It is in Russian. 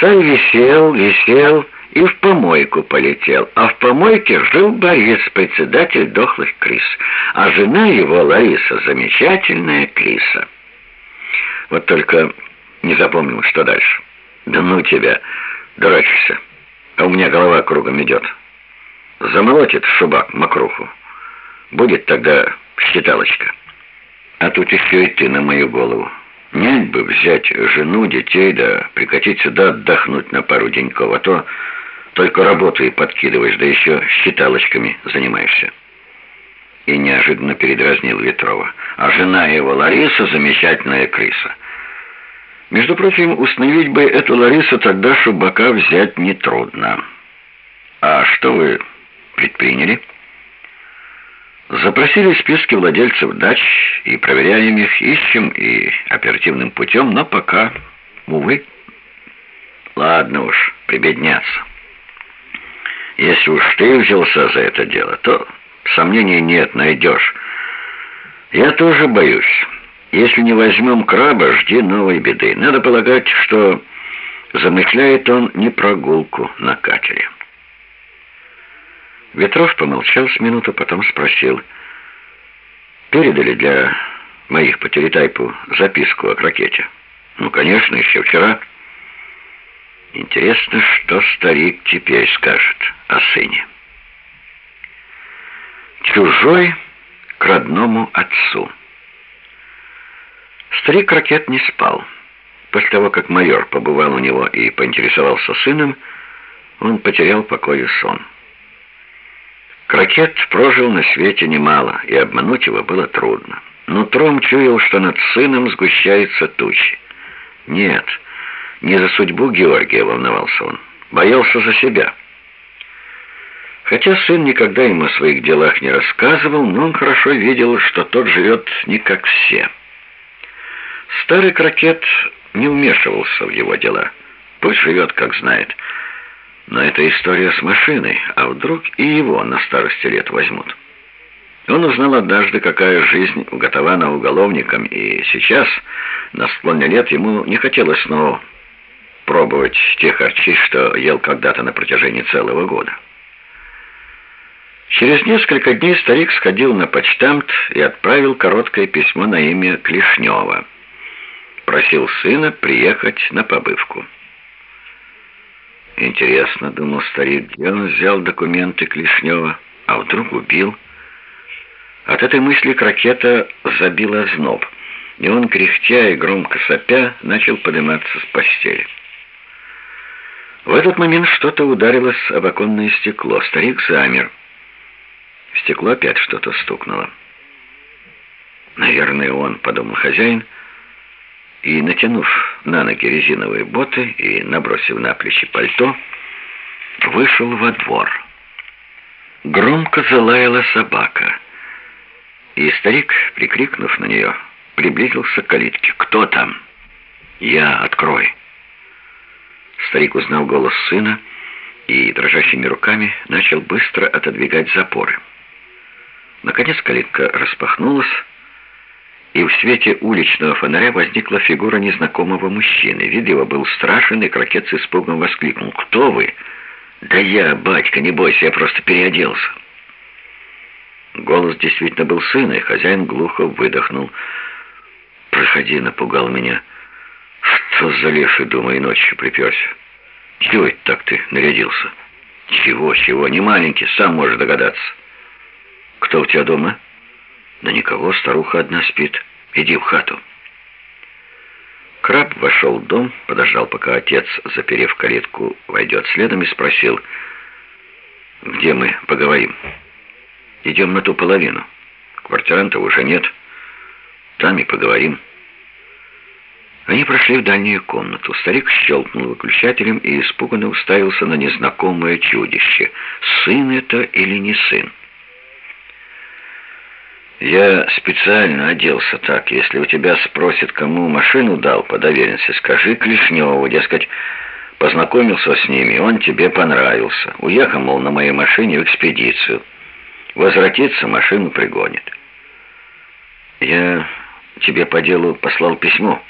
Царь висел, висел и в помойку полетел. А в помойке жил Борис, председатель дохлых крыс. А жена его, Лариса, замечательная крыса. Вот только не запомнил, что дальше. Да ну тебя, дурачишься. А у меня голова кругом идет. Замолотит шубак мокруху. Будет тогда считалочка. А тут еще и ты на мою голову. Нянь бы взять жену, детей, да прикатить сюда отдохнуть на пару деньков, а то только работу и подкидываешь, да еще считалочками занимаешься. И неожиданно передразнил Ветрова. А жена его, Лариса, замечательная крыса. Между прочим, установить бы эту Ларису тогда Шубака взять нетрудно. А что вы предприняли? Запросили списки владельцев дач и проверяем их, ищем и оперативным путем, но пока, увы. Ладно уж, прибедняться. Если уж ты взялся за это дело, то сомнений нет, найдешь. Я тоже боюсь. Если не возьмем краба, жди новой беды. Надо полагать, что замышляет он не прогулку на катере. Ветров помолчал с минуту, потом спросил. «Передали для моих по телетайпу записку о крокете?» «Ну, конечно, еще вчера». «Интересно, что старик теперь скажет о сыне». Чужой к родному отцу. Старик Ракет не спал. После того, как майор побывал у него и поинтересовался сыном, он потерял покой и сон. Крокет прожил на свете немало, и обмануть его было трудно. Но Тром чуял, что над сыном сгущаются тучи. Нет, не за судьбу Георгия волновался он, боялся за себя. Хотя сын никогда ему о своих делах не рассказывал, но он хорошо видел, что тот живет не как все. Старый крокет не вмешивался в его дела. Пусть живет, как знает. Но это история с машиной, а вдруг и его на старости лет возьмут. Он узнал однажды, какая жизнь уготована уголовникам, и сейчас, на склоне лет, ему не хотелось снова пробовать те харчи, что ел когда-то на протяжении целого года. Через несколько дней старик сходил на почтамт и отправил короткое письмо на имя Клешнева. Просил сына приехать на побывку. Интересно, думал старик, где он взял документы Клешнева, а вдруг убил? От этой мысли крокета забила зноб, и он, кряхтя и громко сопя, начал подниматься с постели. В этот момент что-то ударилось об оконное стекло. Старик замер. В стекло опять что-то стукнуло. «Наверное, он», — подумал хозяин, — и, натянув на ноги резиновые боты и набросив на плечи пальто, вышел во двор. Громко залаяла собака, и старик, прикрикнув на нее, приблизился к калитке. «Кто там?» «Я, открой!» Старик узнал голос сына и дрожащими руками начал быстро отодвигать запоры. Наконец калитка распахнулась, и в свете уличного фонаря возникла фигура незнакомого мужчины. Вид его был страшен, и крокет с испугом воскликнул. «Кто вы?» «Да я, батька, не бойся, я просто переоделся». Голос действительно был сына, и хозяин глухо выдохнул. «Проходи», — напугал меня. «Что за леший, думаю, ночью приперся? Чего это так ты нарядился?» «Чего, чего, не маленький, сам можешь догадаться». «Кто у тебя дома?» «Да никого, старуха одна спит». Иди в хату». Краб вошел в дом, подождал, пока отец, заперев калитку, войдет следом и спросил, «Где мы поговорим?» «Идем на ту половину. Квартиранта уже нет. Там и поговорим». Они прошли в дальнюю комнату. Старик щелкнул выключателем и испуганно уставился на незнакомое чудище. Сын это или не сын? Я специально оделся так. Если у тебя спросят, кому машину дал по доверенности, скажи Клешневу, дескать, познакомился с ними, он тебе понравился. Уехал, мол, на моей машине в экспедицию. Возвратиться, машину пригонит. Я тебе по делу послал письмо.